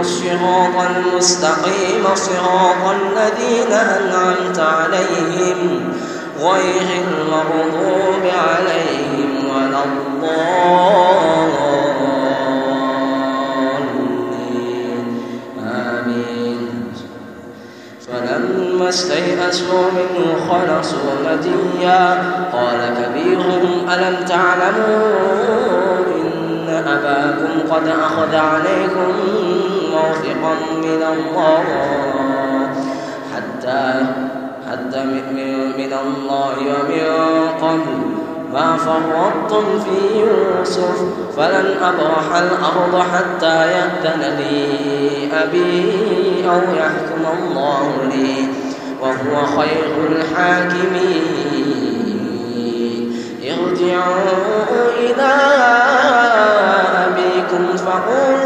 الصراط المستقيم صراط الذين أنعمت عليهم غير المغضوب عليهم ولا الضالين. آمين. فلما استيئسوا منه خلصوا نجيا قال كبيرهم ألم تعلموا أباكم قد أخذ عليكم موثقا من الله حتى حتى من الله ومن قبل ما فرطتم في يوسف فلن أبرح الأرض حتى يأذن لي أبي أو يحكم الله لي وهو خير الحاكمين. ارجعوا إلى أبيكم فقولوا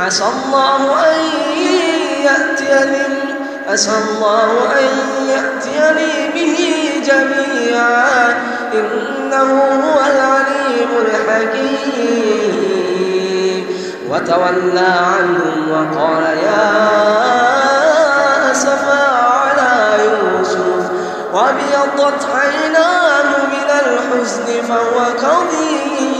عسى الله أن يأتيني عسى الله أن يأتيني به جميعا. إنه هو العليم الحكيم. وتولى عنهم وقال يا أسفا على يوسف وأبيضت عيناه من الحزن فهو كظيم.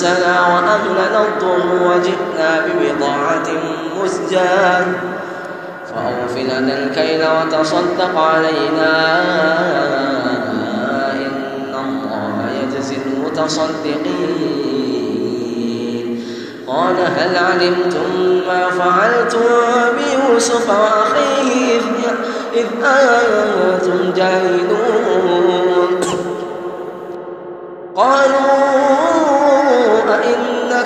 مسنا وأهلنا الضر وجئنا ببضاعة مزجاة. فأوف لنا الكيل وتصدق علينا إن الله يجزي المتصدقين. قال هل علمتم ما فعلتم بيوسف وأخيه إذ أنتم جاهلون؟ قالوا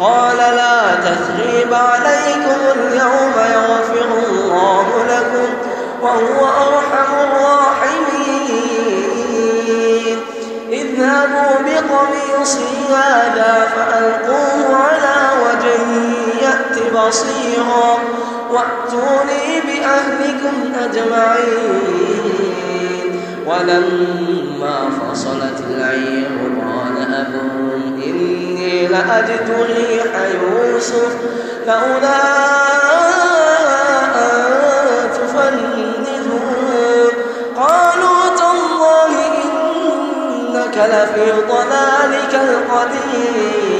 قال لا تثريب عليكم اليوم يغفر الله لكم وهو أرحم الراحمين. اذهبوا بقميصي هذا فألقوه بصيرا. وأتوني بأهلكم أجمعين. ولما فصلت العير قال أبوهم إني لأجد ريح يوسف لولا أن قالوا تالله إنك لفي ضلالك القديم.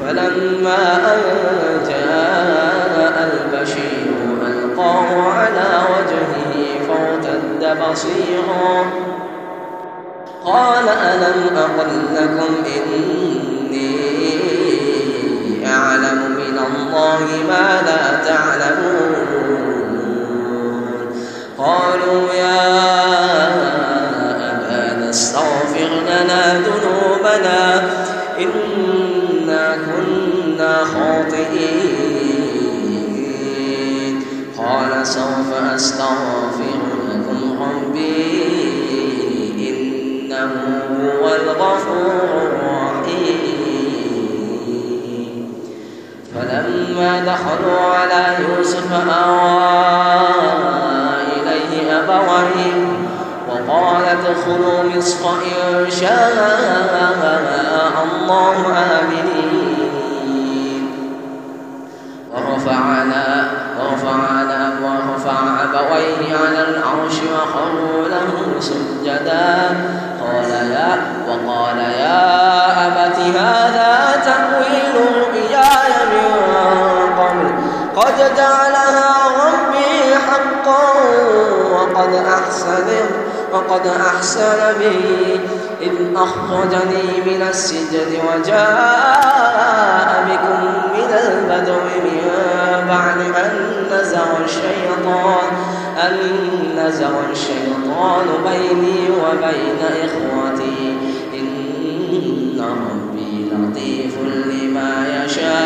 فلما أن جاء البشير ألقاه على وجهه فارتد بصيرا قال ألم أقل لكم إني أعلم من الله ما لا تعلمون دخلوا على يوسف آوى إليه أبويه وقال ادخلوا مصر إن شاء الله آمنين. ورفعنا ورفعنا ورفع أبويه على العرش وخروا له سجدا. قال يا وقال يا أبت هذا تأويل قد جعلها ربي حقا وقد أحسن وقد أحسن بي. إذ أخرجني من السجن وجاء بكم من البدو من بعد أن نزغ الشيطان أن نزغ الشيطان بيني وبين إخوتي. إن ربي لطيف لما يشاء.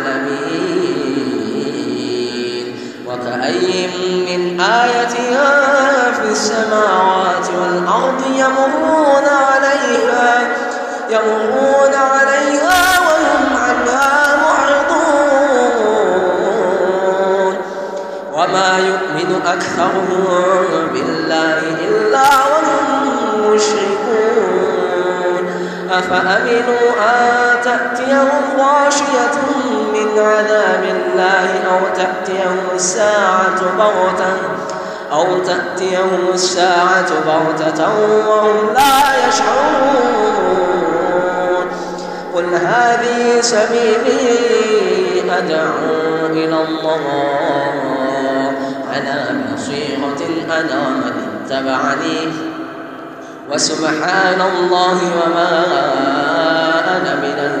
وكأي من آية في السماوات والأرض يمرون عليها يمرون عليها وهم عنها معرضون. وما يؤمن أكثرهم بالله إلا وهم مشركون. أفأمنوا أن تأتيهم غاشية من عذاب الله أو تأتيهم الساعة بغتة أو تأتيهم الساعة بغتة وهم لا يشعرون. قل هذه سبيلي أدعو إلى الله على بصيرة أنا ومن اتبعني. وسبحان الله وما أنا من المشركين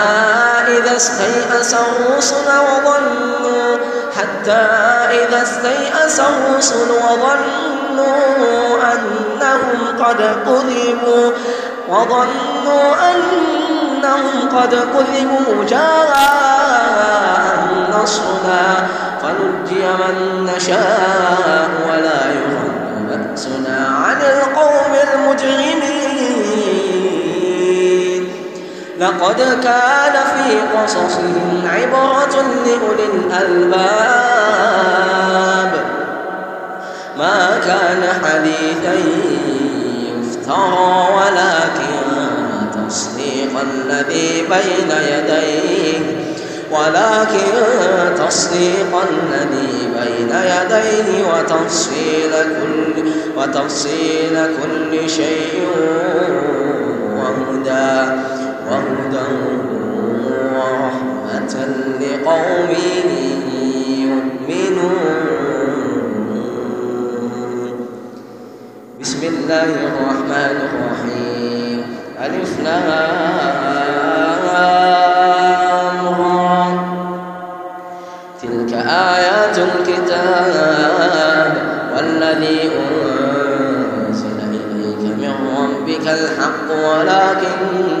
استيأس الرسل وظنوا حتى إذا استيأس الرسل وظنوا أنهم قد كذبوا وظنوا أن أنهم قد كذبوا جاء نصرنا فنجي من نشاء ولا يرد بأسنا عن القوم المجرمين. لقد كان في قصصهم عبرة لأولي الألباب. ما كان حديثا يفترى ولكن تصديق الذي بين يديه ولكن تصديق الذي بين يديه وتفصيل كل وتفصيل كل شيء وهدى. وهدى ورحمة لقوم بسم الله الرحمن الرحيم ألف تلك آيات الكتاب والذي أنزل إليك من ربك الحق ولكن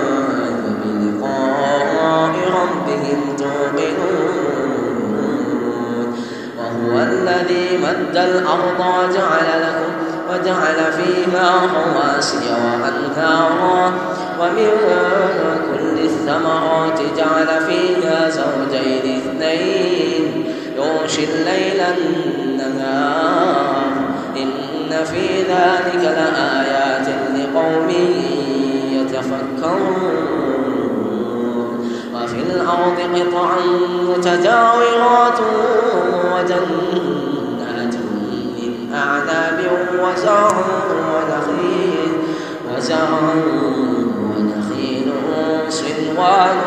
مد الأرض وجعل لكم وجعل فيها رواسي وأنهارا ومن كل الثمرات جعل فيها زوجين اثنين يغشي الليل النهار إن في ذلك لآيات لقوم يتفكرون وفي الأرض قطع متجاورات وجنات وزرع ونخيل وزرع ونخيل صنوان